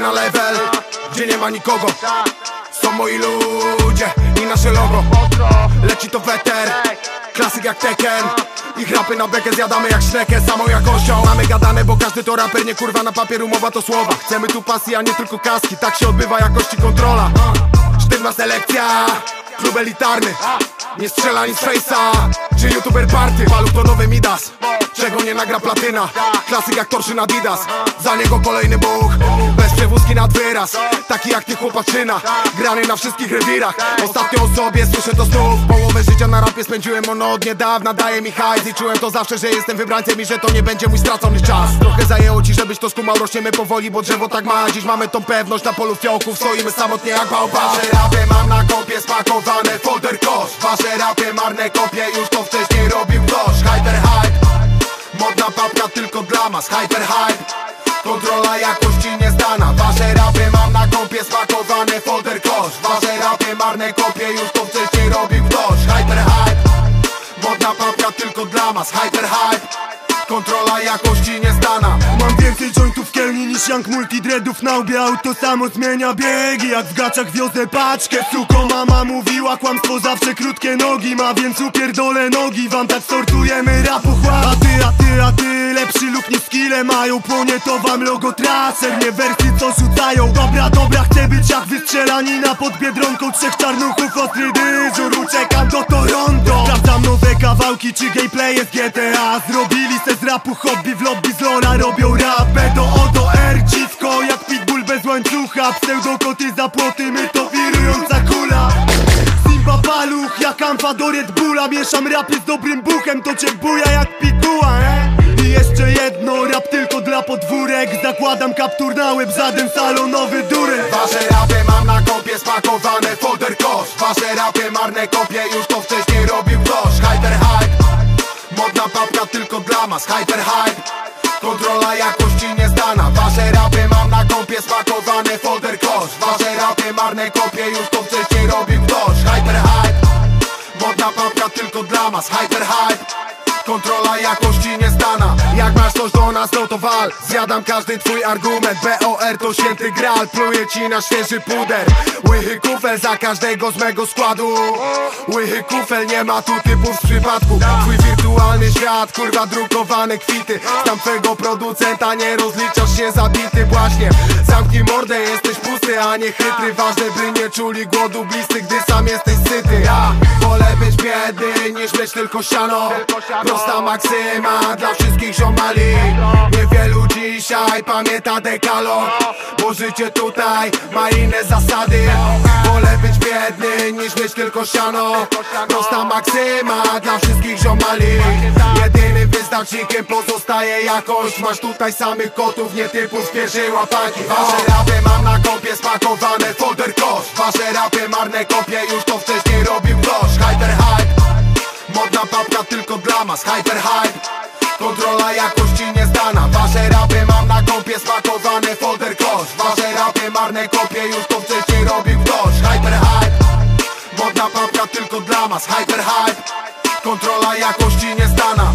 na level Gdzie nie ma nikogo. Są moi ludzie i nasze logo. Leci to weter Klasyk jak Tekken. Ich rapy na bekę zjadamy jak szlekę Samą jakością. Mamy gadane, bo każdy to raper Nie kurwa na papier, umowa to słowa. Chcemy tu pasji, a nie tylko kaski. Tak się odbywa jakości kontrola. Sztywna selekcja Klub elitarny. Nie strzela nic face'a Czy youtuber party. Paluch to nowy Midas Czego nie nagra platyna. Klasyk jak torszy Adidas Za niego kolejny Bóg. Bez przewózki nad wyraz Taki jak ty chłopaczyna. Grany na wszystkich rewirach. Ostatnio o sobie słyszę to znów. Połowę życia na rapie spędziłem ono od niedawna. Daje mi hajs i czułem to zawsze, że jestem wybrańcem I że to nie będzie mój stracony czas. Trochę zajęło ci, żebyś to skumał. Rośniemy powoli, bo drzewo tak ma. Dziś mamy tą pewność na polu fiołków. Stoimy samotnie jak bałba Wasze rapy mam na kopie spakowane Folder kosz. Wasze rapy marne kopie Już to wcześniej robił ktoś. Hyper hype. Modna papka tylko dla mas. Hyper hype. Kontrola jakości niezdana Wasze rapy mam na kompie spakowane folder kosz. Wasze rapy marne kopie Już to wcześniej robił ktoś. Hyper hype. Modna papka tylko dla mas. Hyper hype. Kontrola jakości niezdana Mam więcej jointów niż Young Multidreadów na łbie Auto samo zmienia biegi Jak w gaciach wiozę paczkę. Suko mama mówiła kłamstwo zawsze krótkie nogi Ma więc upierdolę nogi Wam tak sortujemy rapu chłap A ty, a ty, a ty lepszy lub nie mają Płonie to wam logo traser Nie wersy co rzucają Dobra, dobra chcę być jak wystrzelanina Pod Biedronką. Trzech czarnuchów Ostry dyżur Uciekam do Toronto. Sprawdzam nowe kawałki czy gameplaye z GTA Zrobili se z rapu hobby w lobby z lora Robią rap B łańcucha Pseudokoty za płoty My to wirująca kula. Simba paluch jak amfa do Red Bulla. Mieszam rapy z dobrym buchem To cię buja jak pikuła e? I jeszcze jedno rap tylko dla podwórek. Zakładam kaptur na łeb Żaden salonowy durek. Wasze rapy mam na kopie spakowane folder kosz. Wasze rapy marne kopie Już to wcześniej robił ktoś Hyper hype Modna papka tylko dla mas. Hyper hype Kontrola jakości niezdana Wasze rapy spakowane folder kosz Wasze rapy marne kopie Już to wcześniej robił ktoś. Hyper hype Modna papka tylko dla mas. Hyper hype Kontrola jakości niezdana Jak masz coś do nas, no to wal. Zjadam każdy twój argument. BOR to święty gral. Pluję ci na świeży puder. Łychy kufel za każdego z mego składu. Łychy kufel, nie ma tu typów z przypadku. Twój wirtualny świat, kurwa drukowane kwity. Tam twego producenta nie rozliczasz się zabity Właśnie, zamknij mordę, jesteś pusty, a nie chytry. Ważne by nie czuli głodu bliscy, gdy sam jesteś syty. Ja wolę być biedny niż mieć tylko siano. Prosta maksyma dla wszystkich ziomali. Niewielu dzisiaj pamięta dekalog Bo życie tutaj ma inne zasady. Wolę być biedny niż mieć tylko siano. Prosta maksyma dla wszystkich ziomali. Jedynym wyznacznikiem pozostaje jakość. Masz tutaj samych kotów, nie typów z pierwszej Wasze rapy mam na kopie spakowane folder kosz. Wasze rapy marne kopie, już to wcześniej robił ktoś Hyper hype Modna papka tylko dla mas, hyper hype Kontrola jakości niezdana Wasze rapy mam na kompie spakowane folder kosz. Wasze rapy marne kopie już to wcześniej robił ktoś Hyper hype Modna papka tylko dla mas, hyper hype Kontrola jakości niezdana